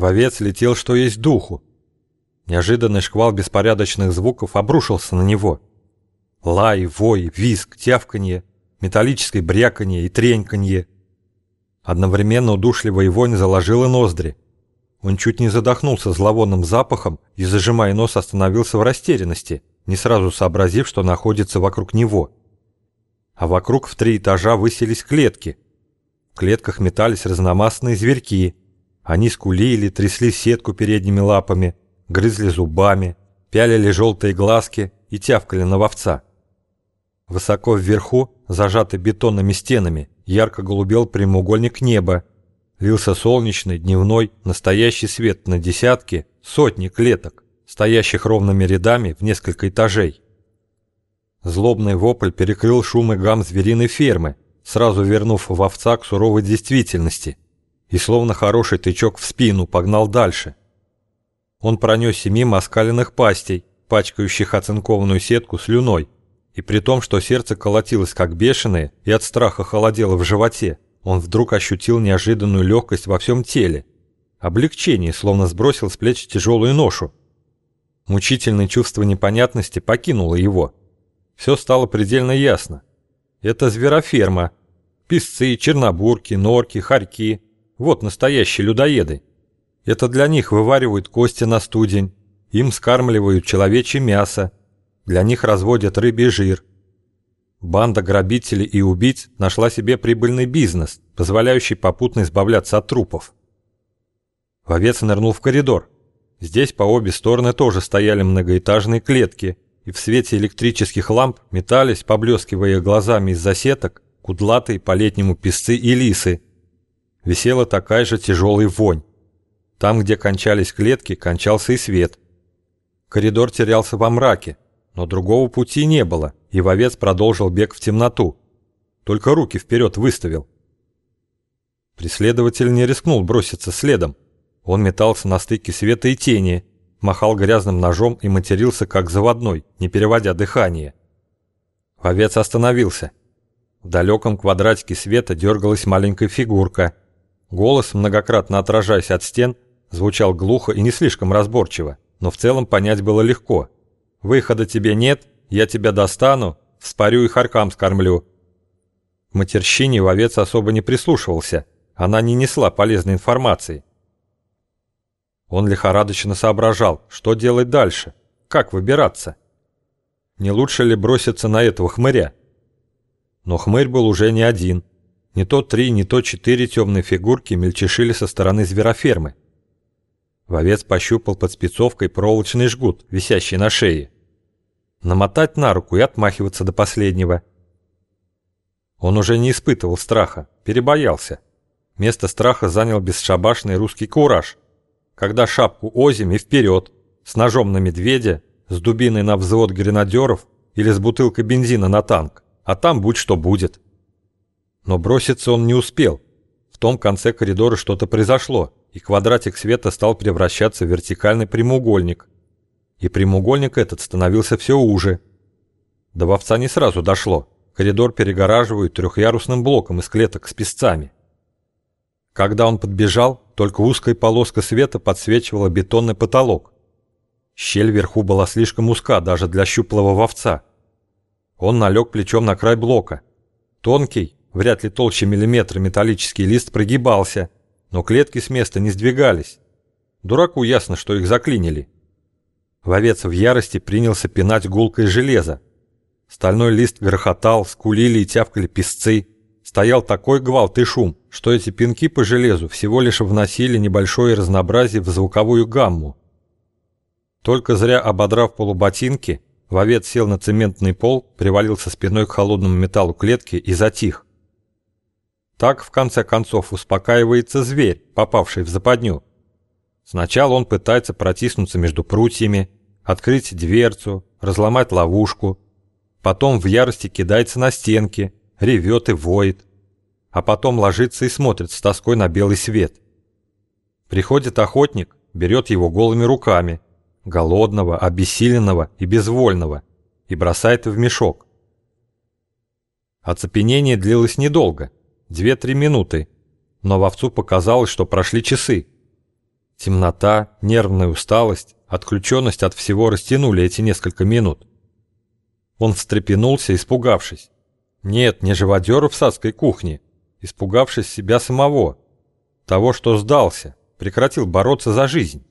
Вовец летел, что есть духу. Неожиданный шквал беспорядочных звуков обрушился на него. Лай, вой, визг, тявканье, металлическое бряканье и треньканье. Одновременно удушливая вонь заложила ноздри. Он чуть не задохнулся зловонным запахом и, зажимая нос, остановился в растерянности, не сразу сообразив, что находится вокруг него. А вокруг в три этажа высились клетки. В клетках метались разномастные зверьки. Они скулили, трясли сетку передними лапами, грызли зубами, пялили желтые глазки и тявкали на вовца. Высоко вверху, зажатый бетонными стенами, ярко голубел прямоугольник неба, Лился солнечный, дневной, настоящий свет на десятки, сотни клеток, стоящих ровными рядами в несколько этажей. Злобный вопль перекрыл шум и гам звериной фермы, сразу вернув в овца к суровой действительности, и словно хороший тычок в спину погнал дальше. Он пронесся мимо оскаленных пастей, пачкающих оцинкованную сетку слюной, и при том, что сердце колотилось как бешеное и от страха холодело в животе, он вдруг ощутил неожиданную легкость во всем теле. Облегчение, словно сбросил с плеч тяжелую ношу. Мучительное чувство непонятности покинуло его. Все стало предельно ясно. Это звероферма. Песцы, чернобурки, норки, хорьки. Вот настоящие людоеды. Это для них вываривают кости на студень. Им скармливают человечье мясо. Для них разводят рыбий жир. Банда грабителей и убийц нашла себе прибыльный бизнес, позволяющий попутно избавляться от трупов. Вовец нырнул в коридор. Здесь по обе стороны тоже стояли многоэтажные клетки, и в свете электрических ламп метались, поблескивая глазами из-за сеток, кудлатые по-летнему песцы и лисы. Висела такая же тяжелая вонь. Там, где кончались клетки, кончался и свет. Коридор терялся во мраке, но другого пути не было, и вовец продолжил бег в темноту. Только руки вперед выставил. Преследователь не рискнул броситься следом. Он метался на стыке света и тени, махал грязным ножом и матерился как заводной, не переводя дыхание. Вовец остановился. В далеком квадратике света дергалась маленькая фигурка. Голос, многократно отражаясь от стен, звучал глухо и не слишком разборчиво, но в целом понять было легко – Выхода тебе нет, я тебя достану, вспорю и харкам скормлю». Матерщине вовец особо не прислушивался, она не несла полезной информации. Он лихорадочно соображал, что делать дальше, как выбираться. Не лучше ли броситься на этого хмыря? Но хмырь был уже не один. Не то три, не то четыре темные фигурки мельчешили со стороны зверофермы. Вовец пощупал под спецовкой проволочный жгут, висящий на шее. Намотать на руку и отмахиваться до последнего. Он уже не испытывал страха, перебоялся. Место страха занял бесшабашный русский кураж. Когда шапку озим и вперед, с ножом на медведя, с дубиной на взвод гренадеров или с бутылкой бензина на танк, а там будь что будет. Но броситься он не успел. В том конце коридора что-то произошло и квадратик света стал превращаться в вертикальный прямоугольник. И прямоугольник этот становился все уже. До вовца не сразу дошло. Коридор перегораживают трехъярусным блоком из клеток с песцами. Когда он подбежал, только узкая полоска света подсвечивала бетонный потолок. Щель вверху была слишком узка даже для щуплого вовца. Он налег плечом на край блока. Тонкий, вряд ли толще миллиметра металлический лист прогибался – но клетки с места не сдвигались. Дураку ясно, что их заклинили. Вовец в ярости принялся пинать гулкое железо. Стальной лист грохотал, скулили и тявкали песцы. Стоял такой гвалт и шум, что эти пинки по железу всего лишь вносили небольшое разнообразие в звуковую гамму. Только зря ободрав полуботинки, вовец сел на цементный пол, привалился спиной к холодному металлу клетки и затих. Так, в конце концов, успокаивается зверь, попавший в западню. Сначала он пытается протиснуться между прутьями, открыть дверцу, разломать ловушку. Потом в ярости кидается на стенки, ревет и воет. А потом ложится и смотрит с тоской на белый свет. Приходит охотник, берет его голыми руками, голодного, обессиленного и безвольного, и бросает в мешок. Оцепенение длилось недолго – Две-три минуты, но вовцу показалось, что прошли часы. Темнота, нервная усталость, отключенность от всего растянули эти несколько минут. Он встрепенулся, испугавшись. Нет, не живодер в садской кухне, испугавшись себя самого, того, что сдался, прекратил бороться за жизнь.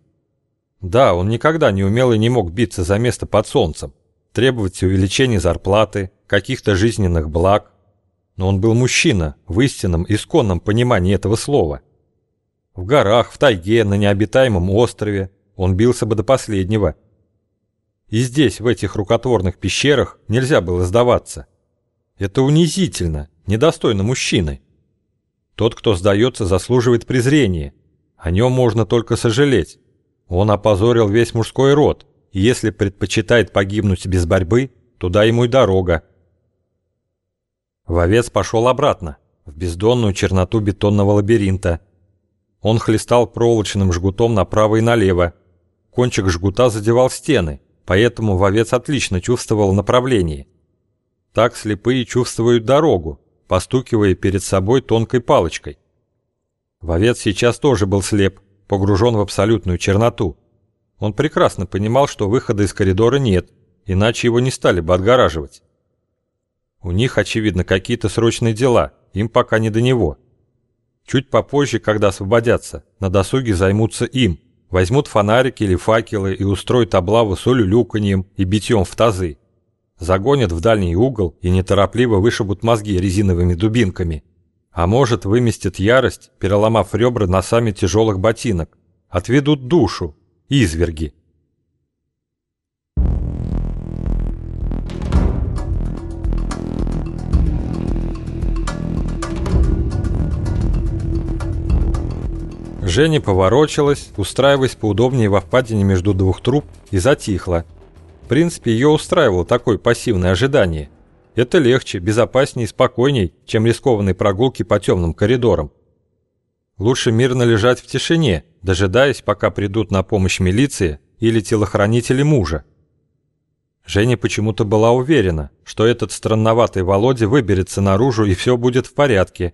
Да, он никогда не умел и не мог биться за место под солнцем, требовать увеличения зарплаты, каких-то жизненных благ. Но он был мужчина в истинном, исконном понимании этого слова. В горах, в тайге, на необитаемом острове он бился бы до последнего. И здесь, в этих рукотворных пещерах, нельзя было сдаваться. Это унизительно, недостойно мужчины. Тот, кто сдается, заслуживает презрения. О нем можно только сожалеть. Он опозорил весь мужской род, и если предпочитает погибнуть без борьбы, туда ему и дорога. Вовец пошел обратно, в бездонную черноту бетонного лабиринта. Он хлестал проволочным жгутом направо и налево. Кончик жгута задевал стены, поэтому вовец отлично чувствовал направление. Так слепые чувствуют дорогу, постукивая перед собой тонкой палочкой. Вовец сейчас тоже был слеп, погружен в абсолютную черноту. Он прекрасно понимал, что выхода из коридора нет, иначе его не стали бы отгораживать. У них, очевидно, какие-то срочные дела, им пока не до него. Чуть попозже, когда освободятся, на досуге займутся им, возьмут фонарики или факелы и устроят облаву солью люканьем и битьем в тазы. Загонят в дальний угол и неторопливо вышибут мозги резиновыми дубинками. А может, выместят ярость, переломав ребра носами тяжелых ботинок. Отведут душу. Изверги. Женя поворочилась, устраиваясь поудобнее во впадине между двух труб, и затихла. В принципе, ее устраивало такое пассивное ожидание – это легче, безопаснее и спокойней, чем рискованные прогулки по темным коридорам. Лучше мирно лежать в тишине, дожидаясь, пока придут на помощь милиция или телохранители мужа. Женя почему-то была уверена, что этот странноватый Володя выберется наружу и все будет в порядке.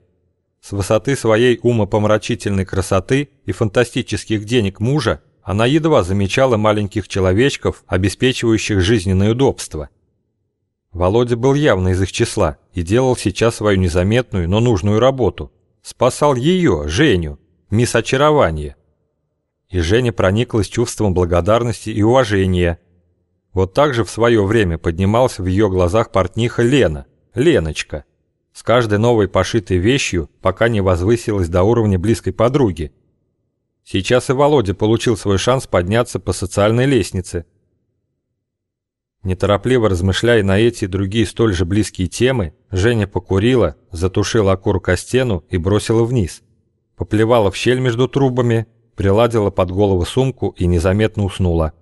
С высоты своей умопомрачительной красоты и фантастических денег мужа она едва замечала маленьких человечков, обеспечивающих жизненное удобство. Володя был явно из их числа и делал сейчас свою незаметную, но нужную работу. Спасал ее, Женю, мисс Очарование. И Женя прониклась чувством благодарности и уважения. Вот так же в свое время поднимался в ее глазах портниха Лена, Леночка, с каждой новой пошитой вещью, пока не возвысилась до уровня близкой подруги. Сейчас и Володя получил свой шанс подняться по социальной лестнице – Неторопливо размышляя на эти и другие столь же близкие темы, Женя покурила, затушила окурок о стену и бросила вниз. Поплевала в щель между трубами, приладила под голову сумку и незаметно уснула.